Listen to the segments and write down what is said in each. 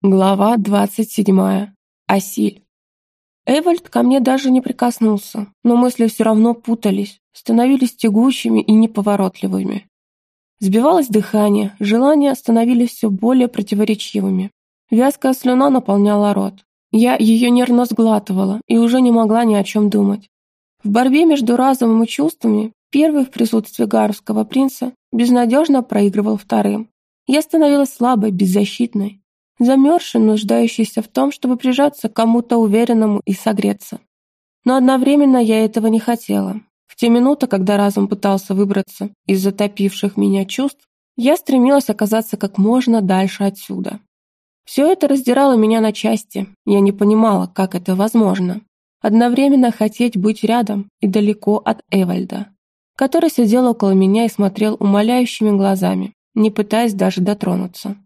Глава двадцать седьмая. Асиль. Эвальд ко мне даже не прикоснулся, но мысли все равно путались, становились тягучими и неповоротливыми. Сбивалось дыхание, желания становились все более противоречивыми. Вязкая слюна наполняла рот. Я ее нервно сглатывала и уже не могла ни о чем думать. В борьбе между разумом и чувствами первый в присутствии гарвского принца безнадежно проигрывал вторым. Я становилась слабой, беззащитной, замерзший, нуждающийся в том, чтобы прижаться к кому-то уверенному и согреться. Но одновременно я этого не хотела. В те минуты, когда разум пытался выбраться из затопивших меня чувств, я стремилась оказаться как можно дальше отсюда. Все это раздирало меня на части, я не понимала, как это возможно. Одновременно хотеть быть рядом и далеко от Эвальда, который сидел около меня и смотрел умоляющими глазами, не пытаясь даже дотронуться.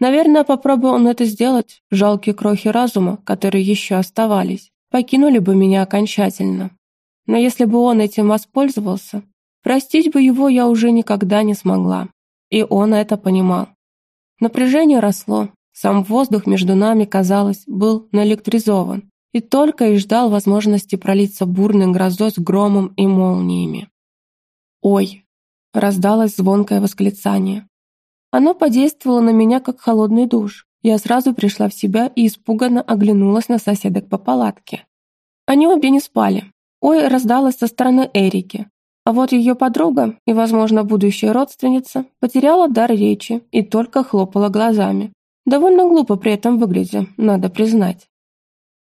Наверное, попробуя он это сделать, жалкие крохи разума, которые еще оставались, покинули бы меня окончательно. Но если бы он этим воспользовался, простить бы его я уже никогда не смогла. И он это понимал. Напряжение росло, сам воздух между нами, казалось, был наэлектризован и только и ждал возможности пролиться бурной грозой с громом и молниями. «Ой!» — раздалось звонкое восклицание. Оно подействовало на меня, как холодный душ. Я сразу пришла в себя и испуганно оглянулась на соседок по палатке. Они обе не спали. Ой раздалась со стороны Эрики. А вот ее подруга и, возможно, будущая родственница потеряла дар речи и только хлопала глазами. Довольно глупо при этом выглядя, надо признать.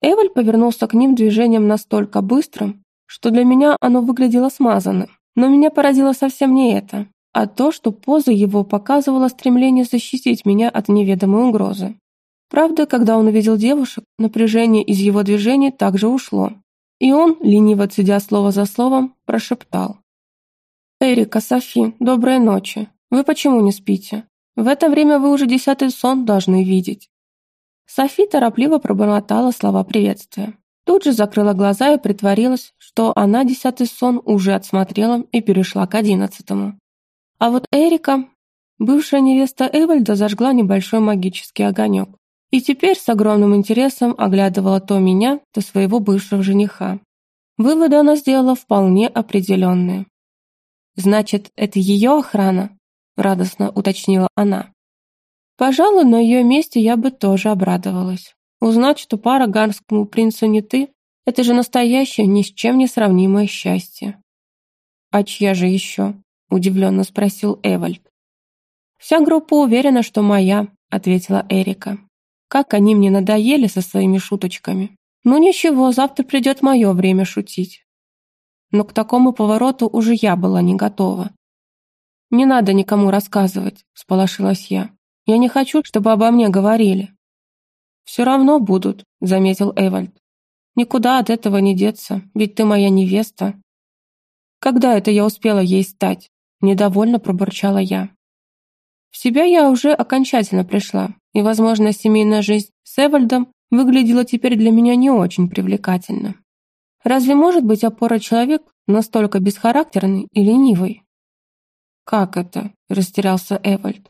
Эвель повернулся к ним движением настолько быстрым, что для меня оно выглядело смазанным. Но меня поразило совсем не это а то, что поза его показывала стремление защитить меня от неведомой угрозы. Правда, когда он увидел девушек, напряжение из его движений также ушло, и он, лениво цедя слово за словом, прошептал. «Эрика, Софи, доброй ночи. Вы почему не спите? В это время вы уже десятый сон должны видеть». Софи торопливо пробормотала слова приветствия. Тут же закрыла глаза и притворилась, что она десятый сон уже отсмотрела и перешла к одиннадцатому. А вот Эрика, бывшая невеста Эвальда, зажгла небольшой магический огонек. И теперь с огромным интересом оглядывала то меня, то своего бывшего жениха. Выводы она сделала вполне определенные. «Значит, это ее охрана?» – радостно уточнила она. «Пожалуй, на ее месте я бы тоже обрадовалась. Узнать, что пара гарскому принцу не ты – это же настоящее, ни с чем не сравнимое счастье». «А чья же еще?» Удивленно спросил Эвальд. «Вся группа уверена, что моя», — ответила Эрика. «Как они мне надоели со своими шуточками. Ну ничего, завтра придет мое время шутить». Но к такому повороту уже я была не готова. «Не надо никому рассказывать», — сполошилась я. «Я не хочу, чтобы обо мне говорили». «Все равно будут», — заметил Эвальд. «Никуда от этого не деться, ведь ты моя невеста». «Когда это я успела ей стать?» Недовольно пробурчала я. В себя я уже окончательно пришла, и, возможно, семейная жизнь с Эвальдом выглядела теперь для меня не очень привлекательно. Разве может быть опора человек настолько бесхарактерный и ленивый? «Как это?» – растерялся Эвальд.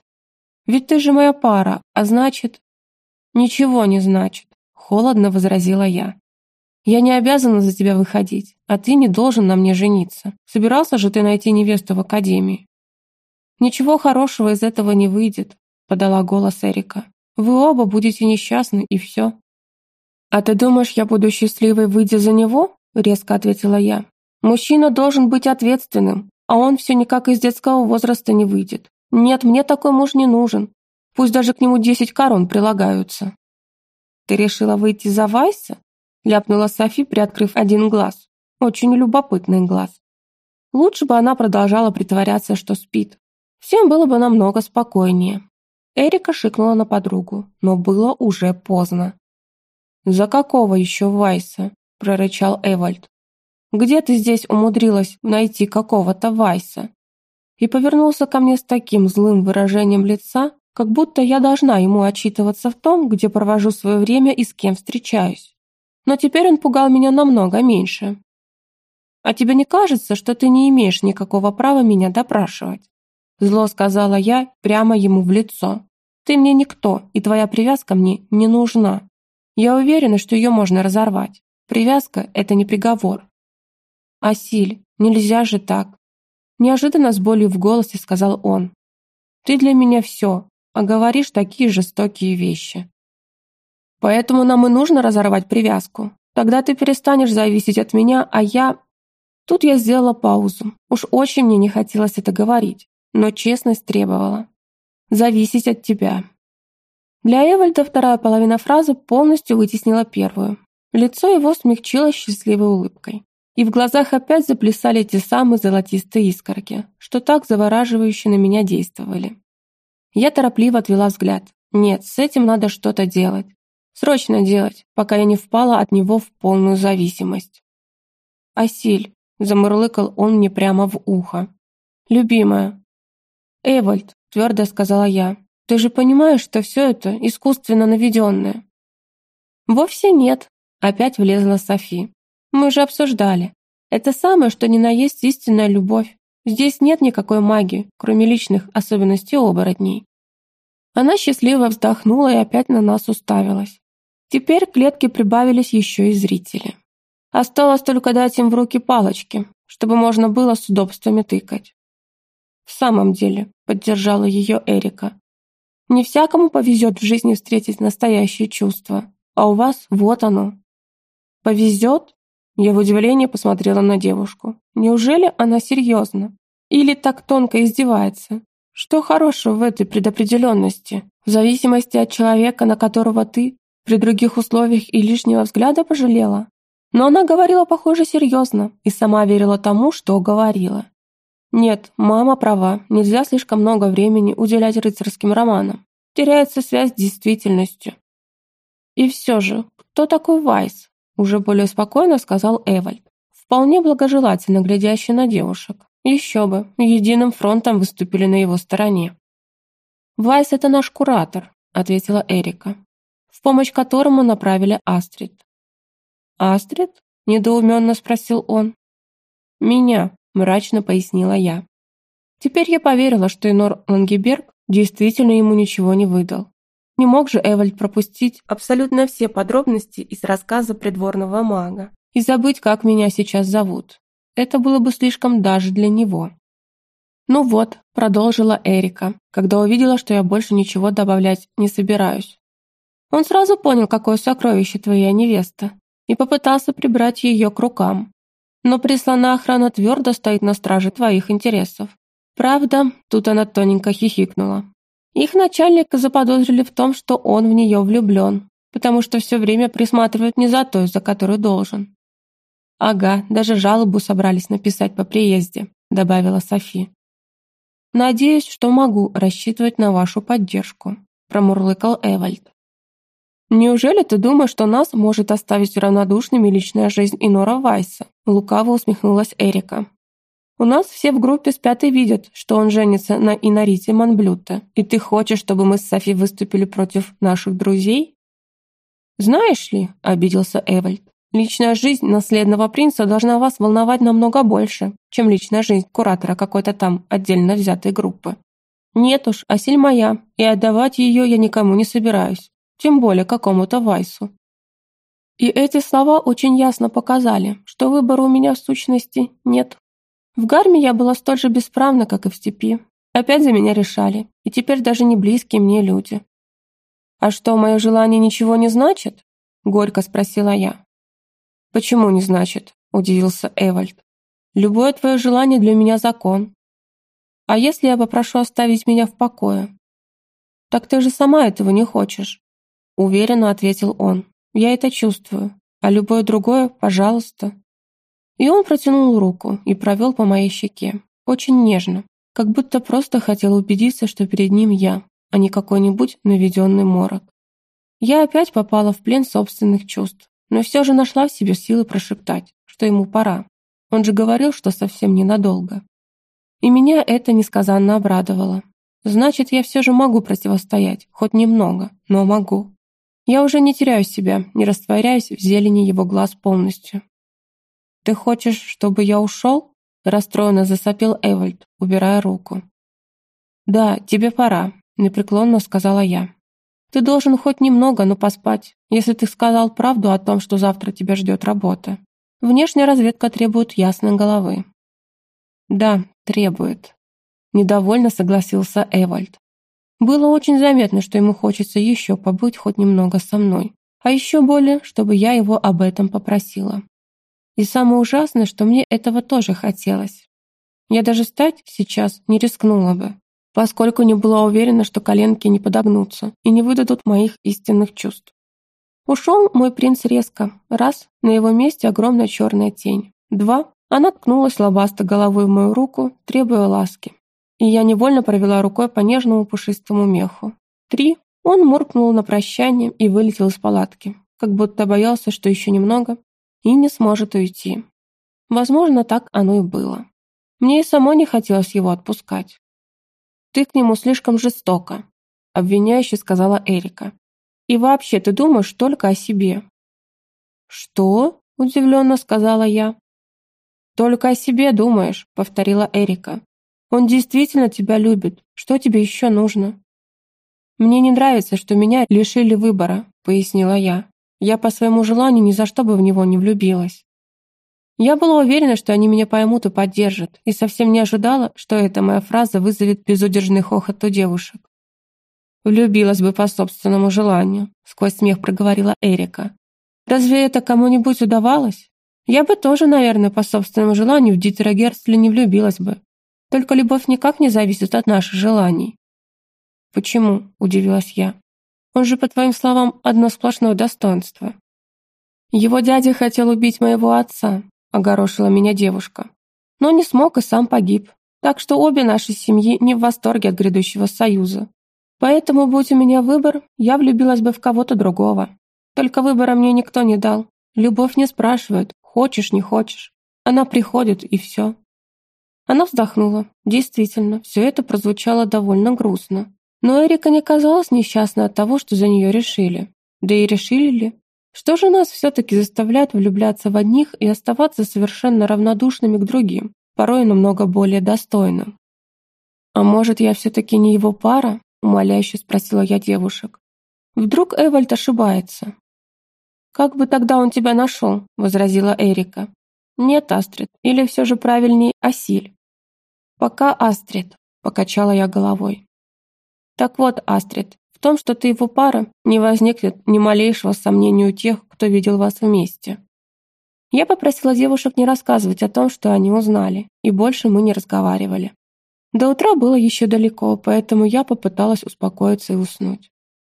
«Ведь ты же моя пара, а значит...» «Ничего не значит», – холодно возразила я. Я не обязана за тебя выходить, а ты не должен на мне жениться. Собирался же ты найти невесту в академии. Ничего хорошего из этого не выйдет, подала голос Эрика. Вы оба будете несчастны, и все. А ты думаешь, я буду счастливой, выйдя за него? Резко ответила я. Мужчина должен быть ответственным, а он все никак из детского возраста не выйдет. Нет, мне такой муж не нужен. Пусть даже к нему десять корон прилагаются. Ты решила выйти за Вайса? ляпнула Софи, приоткрыв один глаз. Очень любопытный глаз. Лучше бы она продолжала притворяться, что спит. Всем было бы намного спокойнее. Эрика шикнула на подругу, но было уже поздно. «За какого еще Вайса?» – прорычал Эвальд. «Где ты здесь умудрилась найти какого-то Вайса?» И повернулся ко мне с таким злым выражением лица, как будто я должна ему отчитываться в том, где провожу свое время и с кем встречаюсь но теперь он пугал меня намного меньше. «А тебе не кажется, что ты не имеешь никакого права меня допрашивать?» Зло сказала я прямо ему в лицо. Ты мне никто, и твоя привязка мне не нужна. Я уверена, что ее можно разорвать. Привязка — это не приговор. Асиль, нельзя же так. Неожиданно с болью в голосе сказал он. Ты для меня все, а говоришь такие жестокие вещи. Поэтому нам и нужно разорвать привязку. Тогда ты перестанешь зависеть от меня, а я... Тут я сделала паузу. Уж очень мне не хотелось это говорить, но честность требовала. Зависеть от тебя. Для Эвальда вторая половина фразы полностью вытеснила первую. Лицо его смягчилось счастливой улыбкой. И в глазах опять заплясали те самые золотистые искорки, что так завораживающе на меня действовали. Я торопливо отвела взгляд. Нет, с этим надо что-то делать. Срочно делать, пока я не впала от него в полную зависимость. «Асиль», — замурлыкал он мне прямо в ухо. «Любимая». «Эвальд», — твердо сказала я, — «ты же понимаешь, что все это искусственно наведенное?» «Вовсе нет», — опять влезла Софи. «Мы же обсуждали. Это самое, что ни на есть истинная любовь. Здесь нет никакой магии, кроме личных особенностей оборотней». Она счастливо вздохнула и опять на нас уставилась. Теперь к клетке прибавились еще и зрители. Осталось только дать им в руки палочки, чтобы можно было с удобствами тыкать. В самом деле, поддержала ее Эрика. Не всякому повезет в жизни встретить настоящее чувство, а у вас вот оно. Повезет? Я в удивлении посмотрела на девушку. Неужели она серьезно? Или так тонко издевается? Что хорошего в этой предопределенности? В зависимости от человека, на которого ты при других условиях и лишнего взгляда пожалела. Но она говорила, похоже, серьезно и сама верила тому, что говорила. Нет, мама права, нельзя слишком много времени уделять рыцарским романам. Теряется связь с действительностью. И все же, кто такой Вайс? Уже более спокойно сказал Эвальд, вполне благожелательно глядящий на девушек. Еще бы, единым фронтом выступили на его стороне. «Вайс — это наш куратор», — ответила Эрика в помощь которому направили Астрид. «Астрид?» – недоуменно спросил он. «Меня», – мрачно пояснила я. Теперь я поверила, что Инор Лангеберг действительно ему ничего не выдал. Не мог же Эвальд пропустить абсолютно все подробности из рассказа придворного мага и забыть, как меня сейчас зовут. Это было бы слишком даже для него. «Ну вот», — продолжила Эрика, когда увидела, что я больше ничего добавлять не собираюсь. Он сразу понял, какое сокровище твоя невеста, и попытался прибрать ее к рукам. Но присланная охрана твердо стоит на страже твоих интересов. Правда, тут она тоненько хихикнула. Их начальника заподозрили в том, что он в нее влюблен, потому что все время присматривает не за той, за которую должен. «Ага, даже жалобу собрались написать по приезде», — добавила Софи. «Надеюсь, что могу рассчитывать на вашу поддержку», — промурлыкал Эвальд. «Неужели ты думаешь, что нас может оставить равнодушными личная жизнь Инора Вайса?» Лукаво усмехнулась Эрика. «У нас все в группе спят и видят, что он женится на Инарите Манблюта, и ты хочешь, чтобы мы с Софи выступили против наших друзей?» «Знаешь ли», — обиделся Эвальд, «личная жизнь наследного принца должна вас волновать намного больше, чем личная жизнь куратора какой-то там отдельно взятой группы. Нет уж, Асиль моя, и отдавать ее я никому не собираюсь тем более какому-то Вайсу. И эти слова очень ясно показали, что выбора у меня в сущности нет. В гарме я была столь же бесправна, как и в степи. Опять за меня решали, и теперь даже не близкие мне люди. «А что, мое желание ничего не значит?» — горько спросила я. «Почему не значит?» — удивился Эвальд. «Любое твое желание для меня закон. А если я попрошу оставить меня в покое?» «Так ты же сама этого не хочешь. Уверенно ответил он. Я это чувствую. А любое другое, пожалуйста. И он протянул руку и провел по моей щеке. Очень нежно. Как будто просто хотел убедиться, что перед ним я, а не какой-нибудь наведенный морок. Я опять попала в плен собственных чувств, но все же нашла в себе силы прошептать, что ему пора. Он же говорил, что совсем ненадолго. И меня это несказанно обрадовало. Значит, я все же могу противостоять, хоть немного, но могу. Я уже не теряю себя, не растворяюсь в зелени его глаз полностью. «Ты хочешь, чтобы я ушел?» Расстроенно засопел Эвальд, убирая руку. «Да, тебе пора. непреклонно сказала я. «Ты должен хоть немного, но поспать, если ты сказал правду о том, что завтра тебя ждет работа. Внешняя разведка требует ясной головы». «Да, требует», — недовольно согласился Эвальд. Было очень заметно, что ему хочется еще побыть хоть немного со мной, а еще более, чтобы я его об этом попросила. И самое ужасное, что мне этого тоже хотелось. Я даже встать сейчас не рискнула бы, поскольку не была уверена, что коленки не подогнутся и не выдадут моих истинных чувств. Ушел мой принц резко. Раз, на его месте огромная черная тень. Два, она ткнулась лобастой головой в мою руку, требуя ласки. И я невольно провела рукой по нежному пушистому меху. Три, он муркнул на прощание и вылетел из палатки, как будто боялся, что еще немного, и не сможет уйти. Возможно, так оно и было. Мне и самой не хотелось его отпускать. «Ты к нему слишком жестоко», — обвиняюще сказала Эрика. «И вообще, ты думаешь только о себе». «Что?» — удивленно сказала я. «Только о себе думаешь», — повторила Эрика. «Он действительно тебя любит. Что тебе еще нужно?» «Мне не нравится, что меня лишили выбора», — пояснила я. «Я по своему желанию ни за что бы в него не влюбилась». Я была уверена, что они меня поймут и поддержат, и совсем не ожидала, что эта моя фраза вызовет безудержный хохот у девушек. «Влюбилась бы по собственному желанию», — сквозь смех проговорила Эрика. «Разве это кому-нибудь удавалось? Я бы тоже, наверное, по собственному желанию в Дитера Герцля не влюбилась бы. Только любовь никак не зависит от наших желаний». «Почему?» — удивилась я. «Он же, по твоим словам, одно сплошное достоинство». «Его дядя хотел убить моего отца», огорошила меня девушка. Но не смог и сам погиб. Так что обе наши семьи не в восторге от грядущего союза. Поэтому, будь у меня выбор, я влюбилась бы в кого-то другого. Только выбора мне никто не дал. Любовь не спрашивает, хочешь, не хочешь. Она приходит, и все. Она вздохнула. Действительно, все это прозвучало довольно грустно. Но Эрика не казалась несчастной от того, что за нее решили. Да и решили ли? Что же нас все-таки заставляет влюбляться в одних и оставаться совершенно равнодушными к другим, порой намного более достойным? «А может, я все-таки не его пара?» – умоляюще спросила я девушек. «Вдруг Эвальд ошибается?» «Как бы тогда он тебя нашел?» – возразила Эрика. «Нет, Астрид, или все же правильней Асиль?» «Пока Астрид», – покачала я головой. «Так вот, Астрид, том, что ты его пара, не возникнет ни малейшего сомнения у тех, кто видел вас вместе. Я попросила девушек не рассказывать о том, что они узнали, и больше мы не разговаривали. До утра было еще далеко, поэтому я попыталась успокоиться и уснуть.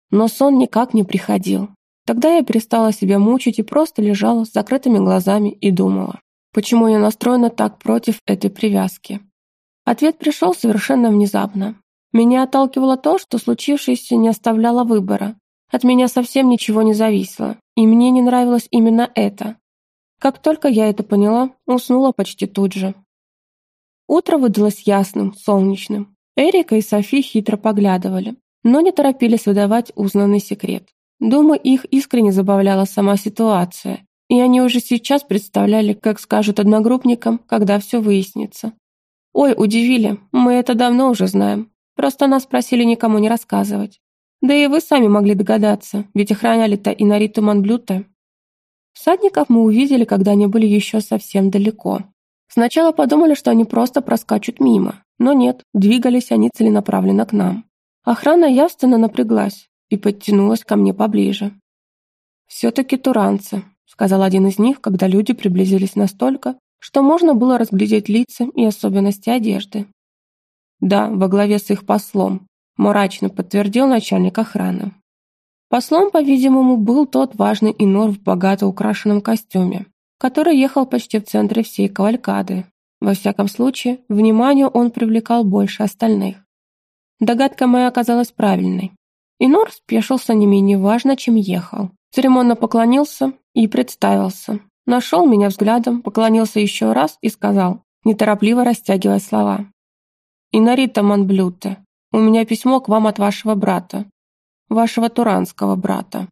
Но сон никак не приходил. Тогда я перестала себя мучить и просто лежала с закрытыми глазами и думала, почему я настроена так против этой привязки. Ответ пришел совершенно внезапно. Меня отталкивало то, что случившееся не оставляло выбора. От меня совсем ничего не зависело, и мне не нравилось именно это. Как только я это поняла, уснула почти тут же. Утро выдалось ясным, солнечным. Эрика и Софи хитро поглядывали, но не торопились выдавать узнанный секрет. Думаю, их искренне забавляла сама ситуация, и они уже сейчас представляли, как скажут одногруппникам, когда все выяснится. «Ой, удивили, мы это давно уже знаем. Просто нас просили никому не рассказывать. Да и вы сами могли догадаться, ведь охраняли-то и Нариту Манблюта. Всадников мы увидели, когда они были еще совсем далеко. Сначала подумали, что они просто проскачут мимо, но нет, двигались они целенаправленно к нам. Охрана явственно напряглась и подтянулась ко мне поближе. «Все-таки туранцы», — сказал один из них, когда люди приблизились настолько, что можно было разглядеть лица и особенности одежды. Да, во главе с их послом, мрачно подтвердил начальник охраны. Послом, по-видимому, был тот важный инор в богато украшенном костюме, который ехал почти в центре всей кавалькады. Во всяком случае, внимание он привлекал больше остальных. Догадка моя оказалась правильной. Инор спешился не менее важно, чем ехал. Церемонно поклонился и представился. Нашел меня взглядом, поклонился еще раз и сказал, неторопливо растягивая слова. «Инарита Манблюте, у меня письмо к вам от вашего брата, вашего туранского брата».